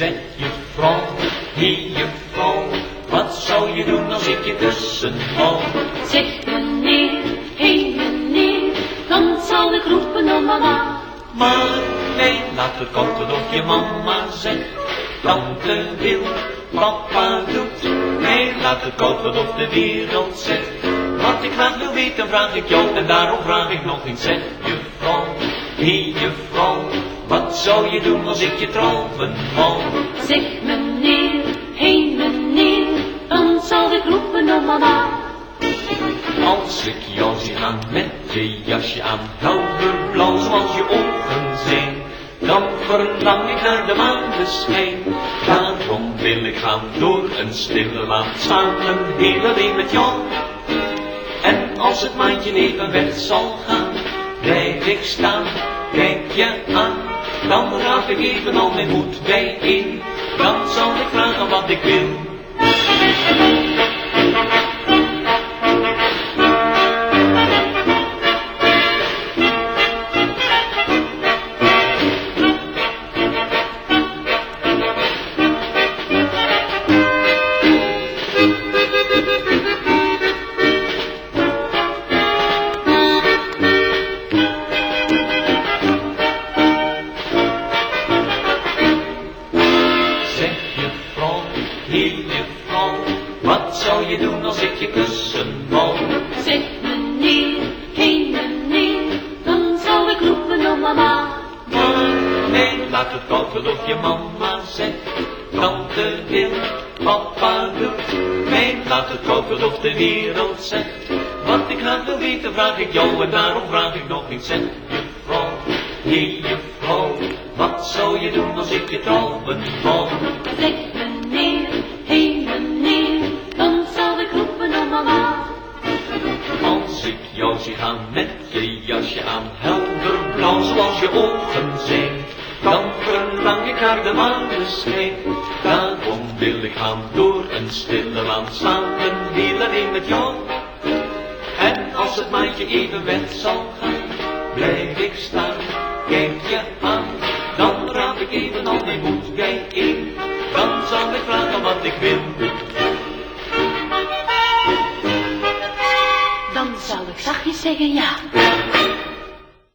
Zeg juffrouw, je juffrouw, wat zou je doen als ik je kussen hou? Zeg meneer, hé meneer, dan zal ik roepen om mama. Maar nee, laat het koken op je mama zegt. Tante wil, papa doet. Nee, laat het koken op de wereld zegt. Wat ik graag wil weten vraag ik jou en daarom vraag ik nog eens. Zeg juffrouw, hier juffrouw. Wat zou je doen als ik je trouwen wou? Zeg meneer, heen meneer, dan zal ik roepen om mama. Als ik jou zie gaan met je jasje aan, helderblauw zoals je ogen zijn, dan verlang ik naar de maneschijn. Daarom wil ik gaan door een stille laan, samen heel alleen met jou. En als het maandje even weg zal gaan, blijf ik staan, kijk je aan. Dan raap ik even al mijn moed bijeen, dan zal ik vragen wat ik wil. Wat zou je doen als ik je kussen wou? Zeg meneer, heen meneer, dan zal ik roepen om mama. Maar nee, laat het koken of je mama zegt. Tante wil, papa doet. Nee, laat het koken of de wereld zegt. Wat ik graag wil weten, vraag ik jou en daarom vraag ik nog eens. Zeg juffrouw, juffrouw, wat zou je doen als ik je trouwen wou? Zeg meneer, Ik jou zie gaan met je jasje aan, helderblauw zoals je ogen zijn, dan verlang ik naar de maneschijn. Daarom wil ik gaan door een stille laan, samen heel alleen met jou. En als het maandje even weg zal gaan, blijf ik staan, kijk je aan. Dan raap ik even al mijn moed bijeen, dan zal ik vragen wat ik wil. Zal ik zachtjes zeggen ja.